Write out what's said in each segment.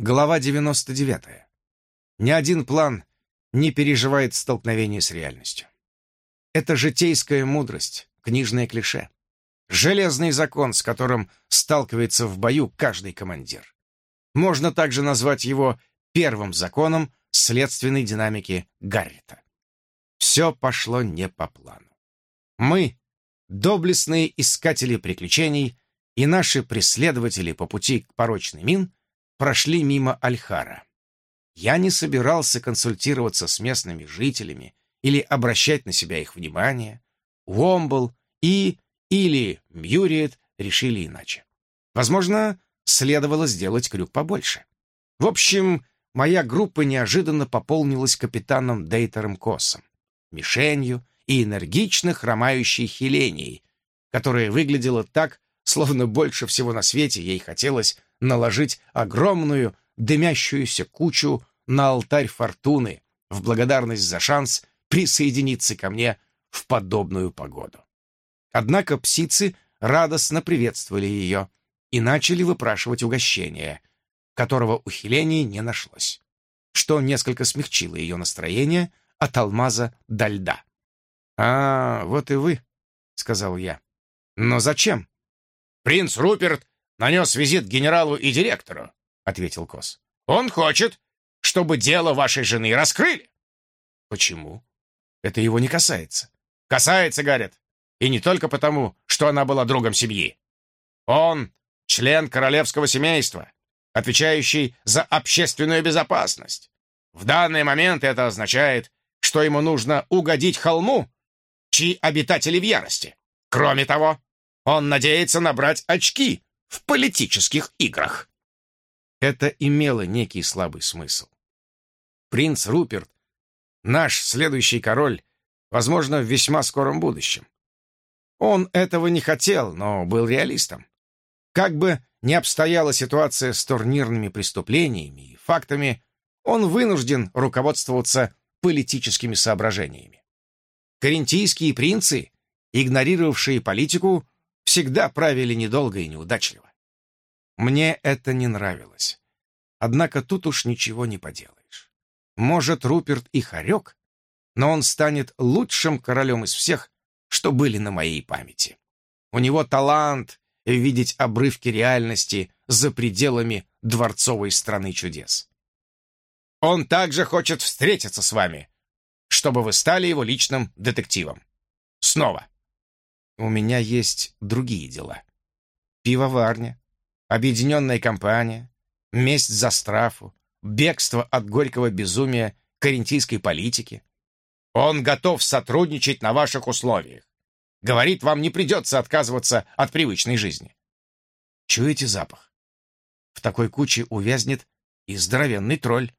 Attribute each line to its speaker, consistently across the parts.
Speaker 1: Глава 99. Ни один план не переживает столкновение с реальностью. Это житейская мудрость, книжное клише. Железный закон, с которым сталкивается в бою каждый командир. Можно также назвать его первым законом следственной динамики Гаррита. Все пошло не по плану. Мы, доблестные искатели приключений, и наши преследователи по пути к порочной мин прошли мимо Альхара. Я не собирался консультироваться с местными жителями или обращать на себя их внимание. Уомбл и или Мьюриет решили иначе. Возможно, следовало сделать крюк побольше. В общем, моя группа неожиданно пополнилась капитаном Дейтером Косом, мишенью и энергично хромающей Хеленией, которая выглядела так, словно больше всего на свете ей хотелось наложить огромную дымящуюся кучу на алтарь фортуны в благодарность за шанс присоединиться ко мне в подобную погоду. Однако псицы радостно приветствовали ее и начали выпрашивать угощение, которого у Хелении не нашлось, что несколько смягчило ее настроение от алмаза до льда. «А, вот и вы», — сказал я. «Но зачем?»
Speaker 2: «Принц Руперт нанес визит генералу и директору», — ответил Кос. «Он хочет, чтобы дело вашей жены раскрыли».
Speaker 1: «Почему? Это его не касается».
Speaker 2: «Касается, говорят. И не только потому, что она была другом семьи. Он — член королевского семейства, отвечающий за общественную безопасность. В данный момент это означает, что ему нужно угодить холму, чьи обитатели в ярости. Кроме того, он надеется набрать очки в политических играх.
Speaker 1: Это имело некий слабый смысл. Принц Руперт, наш следующий король, возможно, в весьма скором будущем. Он этого не хотел, но был реалистом. Как бы ни обстояла ситуация с турнирными преступлениями и фактами, он вынужден руководствоваться политическими соображениями. Карентийские принцы, игнорировавшие политику, всегда правили недолго и неудачливо. Мне это не нравилось. Однако тут уж ничего не поделаешь. Может, Руперт и хорек, но он станет лучшим королем из всех, что были на моей памяти. У него талант видеть обрывки реальности за пределами дворцовой страны чудес. Он также хочет встретиться с вами, чтобы вы стали его личным детективом. Снова. У меня есть другие дела. Пивоварня, объединенная компания, месть за страфу, бегство от горького безумия карентийской политики. Он готов сотрудничать на ваших условиях. Говорит, вам не придется отказываться от привычной жизни. Чуете запах? В такой куче увязнет и здоровенный тролль.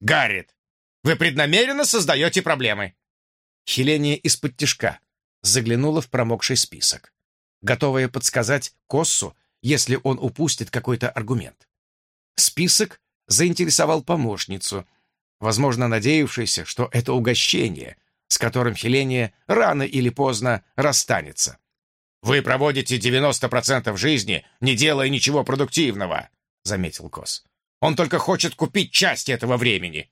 Speaker 2: Гаррит, вы преднамеренно создаете проблемы.
Speaker 1: Хеления из-под тишка заглянула в промокший список, готовая подсказать Коссу, если он упустит какой-то аргумент. Список заинтересовал помощницу, возможно, надеявшейся, что это угощение, с которым Хеления рано или поздно расстанется.
Speaker 2: «Вы проводите 90% жизни, не делая ничего продуктивного», — заметил Кос. «Он только хочет купить часть этого времени».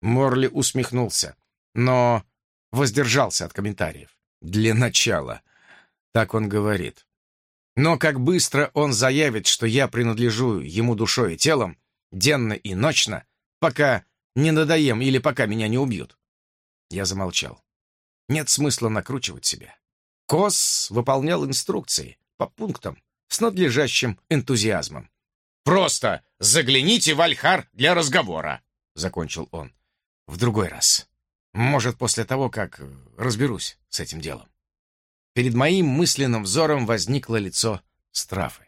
Speaker 1: Морли усмехнулся, но воздержался от комментариев. Для начала. Так он говорит. Но как быстро он заявит, что я принадлежу ему душой и телом, денно и ночно, пока не надоем или пока меня не убьют. Я замолчал. Нет смысла накручивать себя. Кос выполнял инструкции по пунктам с надлежащим энтузиазмом.
Speaker 2: «Просто загляните в Альхар для разговора», — закончил он.
Speaker 1: «В другой раз. Может, после того, как э, разберусь с этим делом. Перед моим мысленным взором возникло лицо Страфы,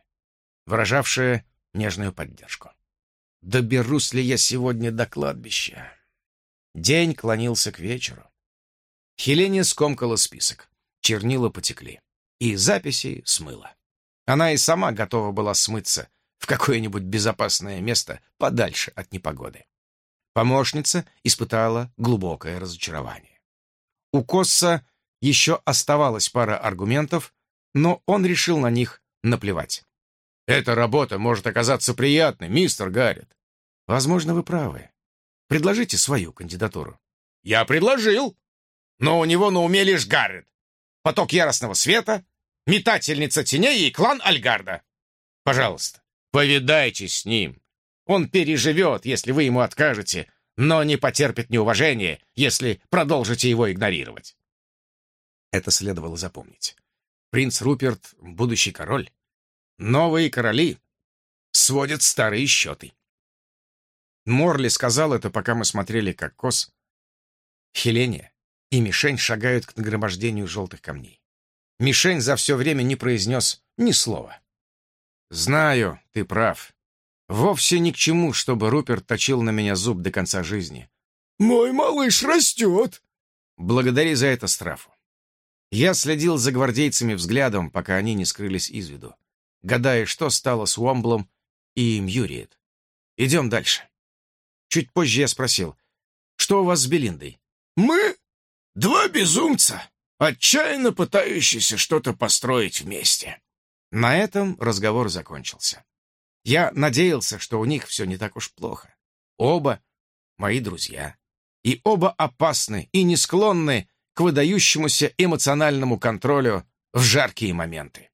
Speaker 1: выражавшее нежную поддержку. Доберусь ли я сегодня до кладбища? День клонился к вечеру. Хеления скомкала список. Чернила потекли. И записи смыла. Она и сама готова была смыться в какое-нибудь безопасное место подальше от непогоды. Помощница испытала глубокое разочарование. У Косса еще оставалась пара аргументов, но он решил на них наплевать.
Speaker 2: «Эта работа может оказаться приятной, мистер Гаррет.
Speaker 1: Возможно, вы правы. Предложите свою кандидатуру.
Speaker 2: Я предложил. Но у него на уме лишь Гаррет. Поток яростного света, метательница теней и клан Альгарда. Пожалуйста, повидайтесь с ним. Он переживет, если вы ему откажете, но не потерпит неуважения, если продолжите его игнорировать.
Speaker 1: Это следовало запомнить. Принц Руперт — будущий король. Новые короли сводят старые счеты. Морли сказал это, пока мы смотрели, как Кос, Хеления и Мишень шагают к нагромождению желтых камней. Мишень за все время не произнес ни слова. «Знаю, ты прав. Вовсе ни к чему, чтобы Руперт точил на меня зуб до конца жизни.
Speaker 2: «Мой малыш растет!»
Speaker 1: Благодари за это страфу. Я следил за гвардейцами взглядом, пока они не скрылись из виду, гадая, что стало с Уомблом и Мьюриет. Идем дальше. Чуть позже я спросил, что у вас с Белиндой?
Speaker 2: «Мы — два безумца, отчаянно пытающиеся что-то построить вместе».
Speaker 1: На этом разговор закончился. Я надеялся, что у них все не так уж плохо. Оба мои друзья. И оба опасны и не склонны к выдающемуся эмоциональному контролю в жаркие моменты.